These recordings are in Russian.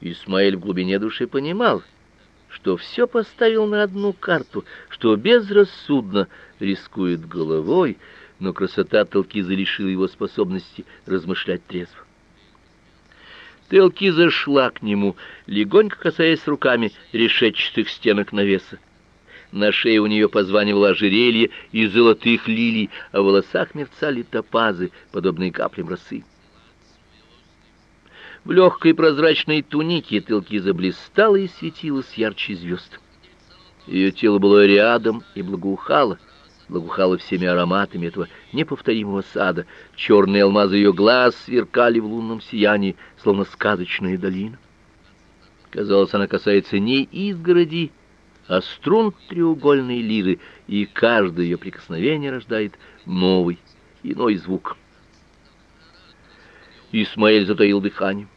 Исмаэль в глубине души понимал, что все поставил на одну карту, что безрассудно рискует головой, но красота Талкиза лишила его способности размышлять трезво. Телкиза шла к нему, легонько касаясь руками решетчатых стенок навеса. На шее у нее позванивало ожерелье из золотых лилий, а в волосах мерцали топазы, подобные каплям росы. В легкой прозрачной тунике Телкиза блистала и светилась ярче звезд. Ее тело было рядом и благоухало, благоухало всеми ароматами этого неповторимого сада. Черные алмазы ее глаз сверкали в лунном сиянии, словно сказочная долина. Казалось, она касается не изгороди, а струн треугольной лиры, и каждое ее прикосновение рождает новый, иной звук. Исмаэль затаил дыхание.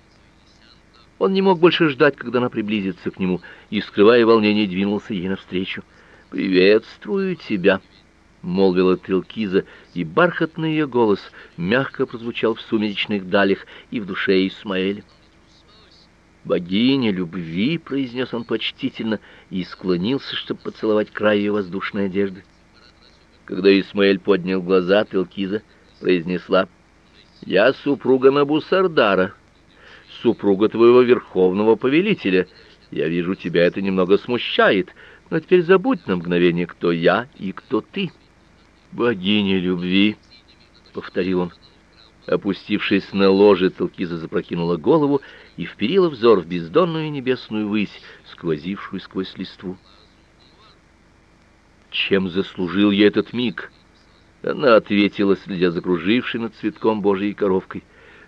Он не мог больше ждать, когда она приблизится к нему, и, скрывая волнение, двинулся ей навстречу. «Приветствую тебя!» — молвила Трилкиза, и бархатный ее голос мягко прозвучал в сумеречных далях и в душе Исмаэля. «Богиня любви», — произнес он почтительно и склонился, чтобы поцеловать край ее воздушной одежды. Когда Исмаэль поднял глаза, Телкиза произнесла, «Я супруга Набусардара, супруга твоего верховного повелителя. Я вижу, тебя это немного смущает, но теперь забудь на мгновение, кто я и кто ты». «Богиня любви», — повторил он. Опустившись на ложе, Телкиза запрокинула голову и вперила взор в бездонную небесную высь, сквозившую сквозь листву. Чем заслужил я этот миг? Она ответила, следя за кружившей над цветком Божьей коровкой.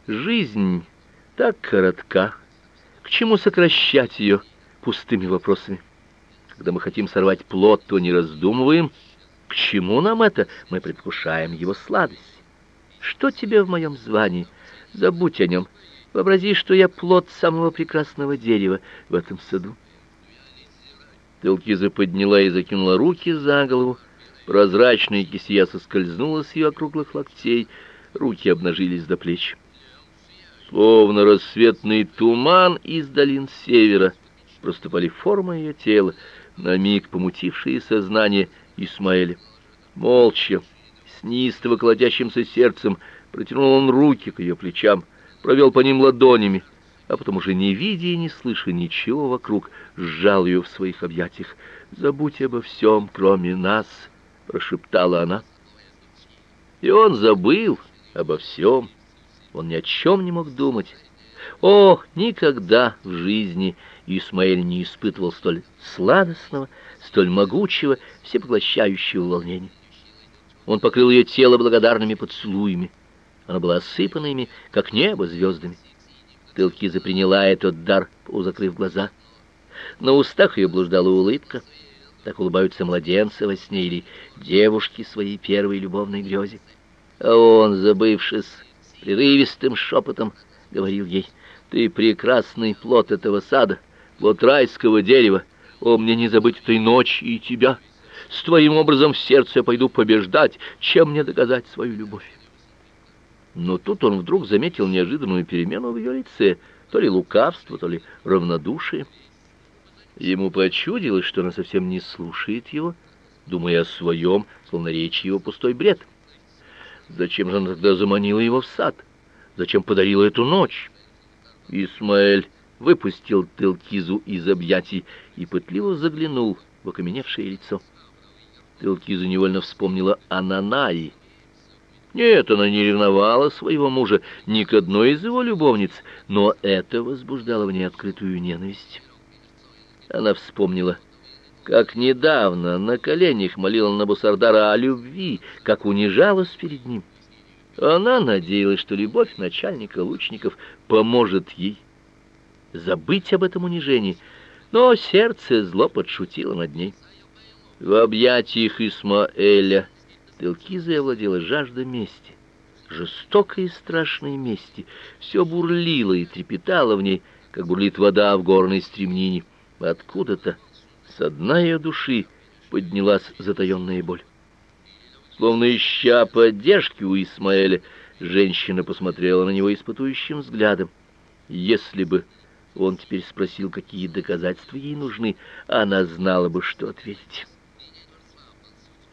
Жизнь так коротка. К чему сокращать ее пустыми вопросами? Когда мы хотим сорвать плод, то не раздумываем. К чему нам это? Мы предвкушаем его сладость. Что тебе в моем звании? Забудь о нем. Вообрази, что я плод самого прекрасного дерева в этом саду. Телкиза подняла и закинула руки за голову. Прозрачная кисия соскользнула с ее округлых локтей, руки обнажились до плеч. Словно рассветный туман из долин севера проступали формы ее тела, на миг помутившие сознание Исмаэля. Молча, с неистово колотящимся сердцем, протянул он руки к ее плечам провел по ним ладонями, а потом уже не видя и не слыша ничего вокруг, сжал ее в своих объятиях. «Забудь обо всем, кроме нас», — прошептала она. И он забыл обо всем, он ни о чем не мог думать. О, никогда в жизни Исмаэль не испытывал столь сладостного, столь могучего, всепоглощающего волнения. Он покрыл ее тело благодарными поцелуями. Она была осыпана ими, как небо, звездами. Телкиза приняла этот дар, закрыв глаза. На устах ее блуждала улыбка. Так улыбаются младенцы во сне или девушки своей первой любовной грезе. А он, забывшись, прерывистым шепотом говорил ей, «Ты прекрасный плод этого сада, плод райского дерева. О, мне не забыть этой ночи и тебя. С твоим образом в сердце я пойду побеждать, чем мне доказать свою любовь». Но тут он вдруг заметил неожиданную перемену в ее лице, то ли лукавство, то ли равнодушие. Ему почудилось, что она совсем не слушает его, думая о своем, словно речь его пустой бред. Зачем же она тогда заманила его в сад? Зачем подарила эту ночь? Исмаэль выпустил Телкизу из объятий и пытливо заглянул в окаменевшее лицо. Телкиза невольно вспомнила о Нанаи, нет, она не ревновала своего мужа ни к одной из его любовниц, но это возбуждало в ней открытую ненависть. Она вспомнила, как недавно на коленях молила Набусардара о любви, как унижалась перед ним. Она надеялась, что любовь начальника лучников поможет ей забыть об этом унижении, но сердце зло подшутило над ней. В объятиях Исмаэля Телкизой овладела жажда мести, жестокой и страшной мести. Все бурлило и трепетало в ней, как бурлит вода в горной стремнине. Откуда-то, с дна ее души, поднялась затаенная боль. Словно ища поддержки у Исмаэля, женщина посмотрела на него испытующим взглядом. Если бы Он теперь спросил, какие доказательства ей нужны. Она знала бы, что ответить.